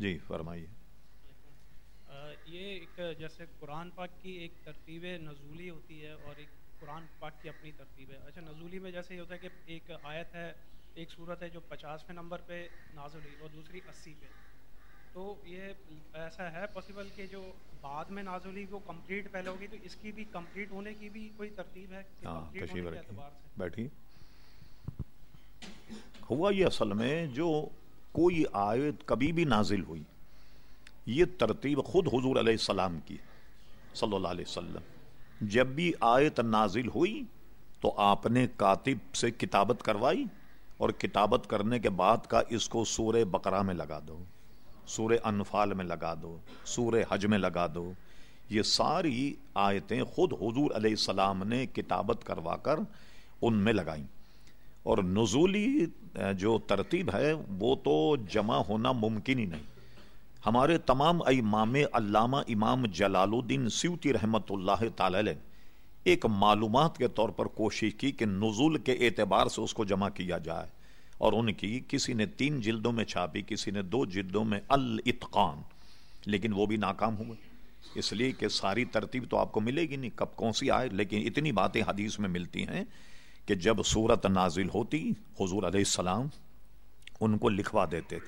جی فرمائیے۔ یہ ایک جیسے قرآن پاک کی ایک ترتیب نزولی ہوتی ہے اور ایک قرآن پاک کی اپنی ترتیب ہے۔ اچھا نزولی میں جیسے یہ ہوتا ہے کہ ایک آیت ہے ایک صورت ہے جو پچاسویں نمبر پہ نازل ہوئی اور دوسری اسی پہ۔ تو یہ ایسا ہے پاسبل کہ جو بعد میں نازل ہوئی وہ کمپلیٹ پہلے ہوگی تو اس کی بھی کمپلیٹ ہونے کی بھی کوئی ترتیب ہے؟ ہاں بیٹھی ہوا یہ اصل میں جو کوئی آیت کبھی بھی نازل ہوئی، یہ ترتیب خود حضور علیہ السلام کی صلی اللہ علیہ وسلم۔ جب بھی آیت نازل ہوئی تو آپ نے کاتب سے کتابت کروائی اور کتابت کرنے کے بعد کا اس کو سورہ بقرہ میں لگا دو، سورہ انفال میں لگا دو، سورہ حج میں لگا دو۔ یہ ساری آیتیں خود حضور علیہ السلام نے کتابت کروا کر ان میں لگائیں۔ اور نزولی جو ترتیب ہے، وہ تو جمع ہونا ممکن ہی نہیں۔ ہمارے تمام امام علامہ امام جلال الدین سیوتی رحمت اللہ تعالی ایک معلومات کے طور پر کوشش کی کہ نزول کے اعتبار سے اس کو جمع کیا جائے اور ان کی کسی نے تین جلدوں میں چھاپی، کسی نے دو جلدوں میں الاتقان، لیکن وہ بھی ناکام ہوئے۔ اس لیے کہ ساری ترتیب تو آپ کو ملے گی نہیں، کب کون سی آئے، لیکن اتنی باتیں حدیث میں ملتی ہیں کہ جب صورت نازل ہوتی، حضور علیہ السلام ان کو لکھوا دیتے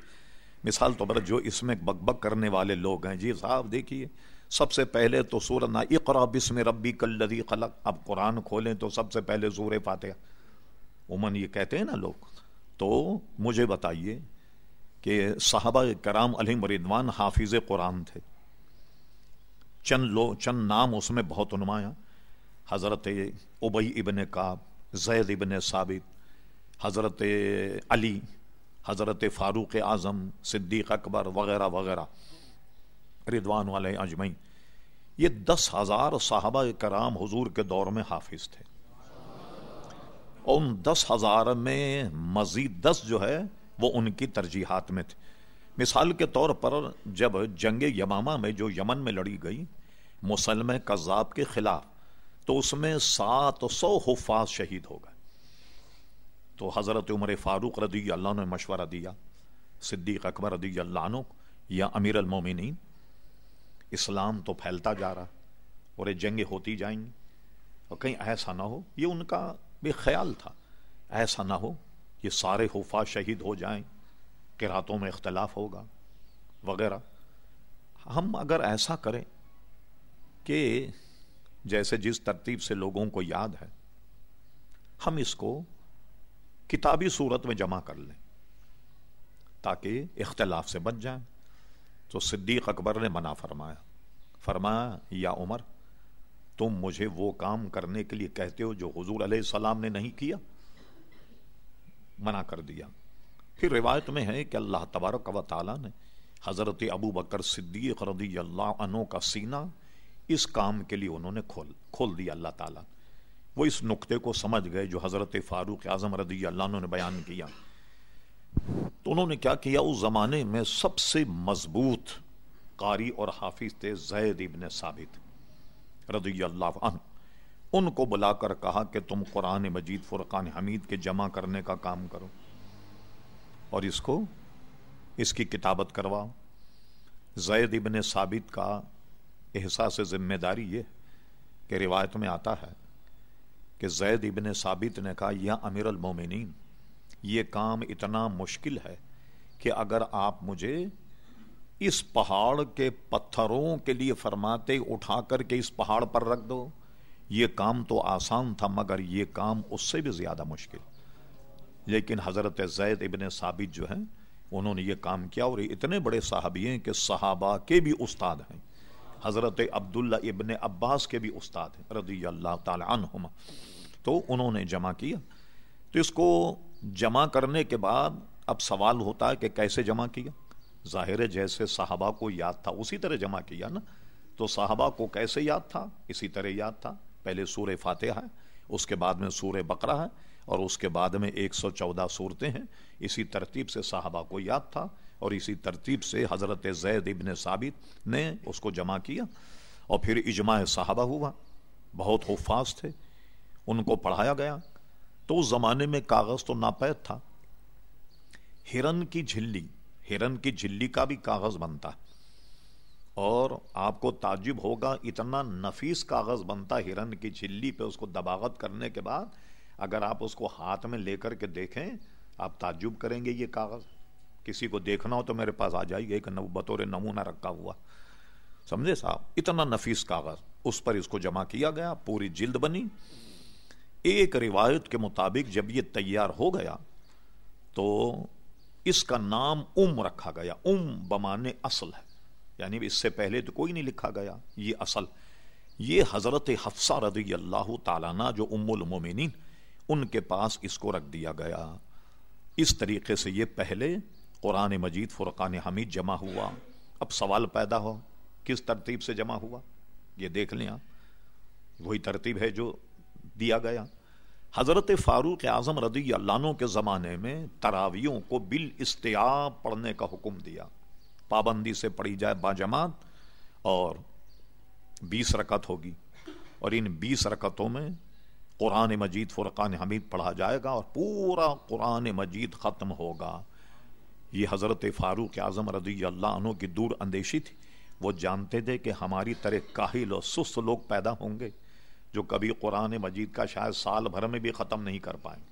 مثال طور پر جو اس میں بک بک کرنے والے لوگ ہیں جی صاحب دیکھیے، سب سے پہلے تو سورت نا اقرا بسم ربی کلدی خلق۔ اب قرآن کھولیں تو سب سے پہلے سور فاتحہ۔ عموماً یہ کہتے ہیں نا لوگ۔ تو مجھے بتائیے کہ صحابہ کرام علیہ مردوان حافظ قرآن تھے۔ چند لو، چند نام اس میں بہت نمایاں۔ حضرت ابئی ابن کاب زید ابن ثابت، حضرت علی، حضرت فاروق اعظم، صدیق اکبر وغیرہ وغیرہ ردوان والے اجمعین۔ یہ دس ہزار صحابہ کرام حضور کے دور میں حافظ تھے۔ ان دس ہزار میں مزید دس جو ہے وہ ان کی ترجیحات میں تھے۔ مثال کے طور پر جب جنگ یمامہ میں جو یمن میں لڑی گئی مسلم قذاب کے خلاف تو اس میں سات سو حفاظ شہید ہو گئے۔ تو حضرت عمر فاروق رضی اللہ نے مشورہ دیا، صدیق اکبر رضی اللہ عنہ یا امیر المومنین، اسلام تو پھیلتا جا رہا اور یہ جنگیں ہوتی جائیں گی۔ اور کہیں ایسا نہ ہو، یہ ان کا بھی خیال تھا۔ ایسا نہ ہو یہ سارے حفاظ شہید ہو جائیں، قراتوں میں اختلاف ہوگا وغیرہ۔ ہم اگر ایسا کریں کہ جیسے جس ترتیب سے لوگوں کو یاد ہے، ہم اس کو کتابی صورت میں جمع کر لیں تاکہ اختلاف سے بچ جائیں۔ تو صدیق اکبر نے منع فرمایا فرمایا یا عمر، تم مجھے وہ کام کرنے کے لیے کہتے ہو جو حضور علیہ السلام نے نہیں کیا؟ منع کر دیا۔ پھر روایت میں ہے کہ اللہ تبارک و تعالیٰ نے حضرت ابو بکر صدیق رضی اللہ عنہ کا سینہ اس کام کے لیے انہوں نے کھول کھول دیا اللہ تعالیٰ۔ وہ اس نقطے کو سمجھ گئے جو حضرت فاروق اعظم رضی اللہ عنہ نے بیان کیا۔ تو انہوں نے کیا کیا؟ اس زمانے میں سب سے مضبوط قاری اور حافظ تھے زید ابن ثابت رضی اللہ عنہ۔ ان کو بلا کر کہا کہ تم قرآن مجید فرقان حمید کے جمع کرنے کا کام کرو اور اس کو اس کی کتابت کرواؤ۔ زید ابن ثابت کا احساس ذمہ داری یہ کہ روایت میں آتا ہے کہ زید ابن ثابت نے کہا، یا امیر المومنین، یہ کام اتنا مشکل ہے کہ اگر آپ مجھے اس پہاڑ کے پتھروں کے لیے فرماتے اٹھا کر کے اس پہاڑ پر رکھ دو، یہ کام تو آسان تھا، مگر یہ کام اس سے بھی زیادہ مشکل۔ لیکن حضرت زید ابن ثابت جو ہیں، انہوں نے یہ کام کیا اور اتنے بڑے صحابی ہیں کہ صحابہ کے بھی استاد ہیں۔ حضرت عبداللہ ابن عباس کے بھی استاد ہیں، رضی اللہ تعالی عنہما۔ تو انہوں نے جمع کیا۔ تو اس کو جمع کرنے کے بعد اب سوال ہوتا ہے کہ کیسے جمع کیا؟ ظاہر جیسے صحابہ کو یاد تھا، اسی طرح جمع کیا نا۔ تو صحابہ کو کیسے یاد تھا؟ اسی طرح یاد تھا۔ پہلے سور فاتحہ ہے، اس کے بعد میں سور بقرہ ہے اور اس کے بعد میں ایک سو چودہ صورتیں ہیں۔ اسی ترتیب سے صحابہ کو یاد تھا۔ اور اسی ترتیب سے حضرت زید ابن ثابت نے اس کو جمع کیا اور پھر اجماع صحابہ ہوا۔ بہت حفاظ تھے۔ ان کو پڑھایا گیا۔ تو اس زمانے میں کاغذ تو ناپید تھا۔ ہرن کی جھلی، ہرن کی جلی کا بھی کاغذ بنتا۔ اور آپ کو تعجب ہوگا، اتنا نفیس کاغذ بنتا ہرن کی جلی پہ اس کو دباغت کرنے کے بعد۔ اگر آپ اس کو ہاتھ میں لے کر کے دیکھیں، آپ تعجب کریں گے یہ کاغذ۔ کسی کو دیکھنا ہو تو میرے پاس آ جائے گا ایک بطور نمونہ رکھا ہوا۔ سمجھے صاحب؟ اتنا نفیس کاغذ۔ اس پر اس کو جمع کیا گیا، پوری جلد بنی۔ ایک روایت کے مطابق جب یہ تیار ہو گیا تو اس کا نام ام رکھا گیا۔ ام بمانے اصل ہے۔ یعنی اس سے پہلے تو کوئی نہیں لکھا گیا۔ یہ اصل۔ یہ حضرت حفصہ رضی اللہ تعالیٰ جو ام المومنین، ان کے پاس اس کو رکھ دیا گیا۔ اس طریقے سے یہ پہلے قرآن مجید فرقان حمید جمع ہوا۔ اب سوال پیدا ہو، کس ترتیب سے جمع ہوا؟ یہ دیکھ لیں وہی ترتیب ہے جو دیا گیا۔ حضرت فاروق اعظم رضی اللہ عنہ کے زمانے میں تراویوں کو بال استیاب پڑھنے کا حکم دیا۔ پابندی سے پڑھی جائے باجماعت اور بیس رکت ہوگی۔ اور ان بیس رکتوں میں قرآن مجید فرقان حمید پڑھا جائے گا اور پورا قرآن مجید ختم ہوگا۔ یہ حضرت فاروق اعظم رضی اللہ عنہ کی دور اندیشی تھی۔ وہ جانتے تھے کہ ہماری طرح کاہل اور سست لوگ پیدا ہوں گے جو کبھی قرآن مجید کا شاید سال بھر میں بھی ختم نہیں کر پائیں۔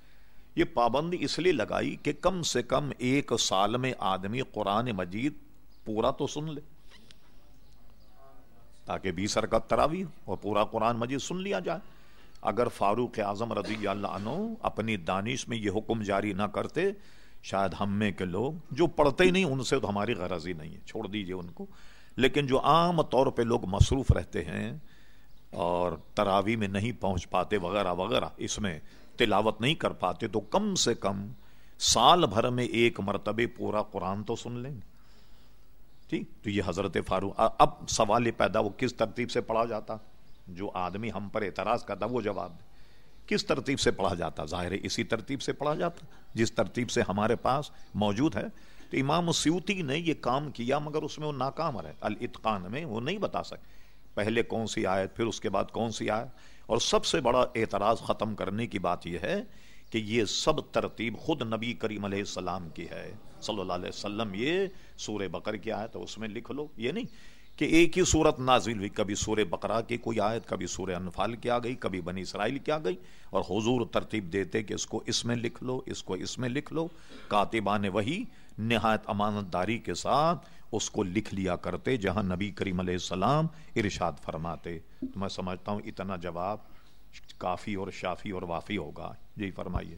یہ پابندی اس لیے لگائی کہ کم سے کم ایک سال میں آدمی قرآن مجید پورا تو سن لے، تاکہ بیس رکعت تراوی اور پورا قرآن مجید سن لیا جائے۔ اگر فاروق اعظم رضی اللہ عنہ اپنی دانش میں یہ حکم جاری نہ کرتے شاید ہم میں کے لوگ جو پڑھتے ہی نہیں، ان سے تو ہماری غرض ہی نہیں ہے۔ چھوڑ دیجیے ان کو۔ لیکن جو عام طور پہ لوگ مصروف رہتے ہیں اور تراوی میں نہیں پہنچ پاتے، وغیرہ وغیرہ، اس میں تلاوت نہیں کر پاتے، تو کم سے کم سال بھر میں ایک مرتبہ پورا قرآن تو سن لیں گے۔ ٹھیک؟ تو یہ حضرت فاروق اب سوال یہ پیدا وہ کس ترتیب سے پڑھا جاتا؟ جو آدمی ہم پر اعتراض کرتا، وہ جواب دے۔ کس ترتیب سے پڑھا جاتا؟ ظاہر اسی ترتیب سے پڑھا جاتا۔ جس ترتیب سے ہمارے پاس موجود ہے۔ تو امام سیوتی نے یہ کام کیا، مگر اس میں وہ ناکام رہے۔ الاتقان میں وہ نہیں بتا سکے۔ پہلے کون سی آیت، پھر اس کے بعد کون سی آیت؟ اور سب سے بڑا اعتراض ختم کرنے کی بات یہ ہے کہ یہ سب ترتیب خود نبی کریم علیہ السلام کی ہے۔ صلی اللہ علیہ وسلم، یہ سورہ بقر کی آیت اس میں لکھ لو۔ یہ نہیں۔ کہ ایک ہی صورت نازل ہوئی۔ کبھی سورہ بقرہ کی کوئی آیت، کبھی سورہ انفال کی آ گئی، کبھی بنی اسرائیل کی آ گئی۔ اور حضور ترتیب دیتے کہ اس کو اس میں لکھ لو، اس کو اس میں لکھ لو۔ کاتبان وہی نہایت امانت داری کے ساتھ اس کو لکھ لیا کرتے، جہاں نبی کریم علیہ السلام ارشاد فرماتے۔ تو میں سمجھتا ہوں اتنا جواب کافی اور شافی اور وافی ہوگا۔ جی فرمائیے۔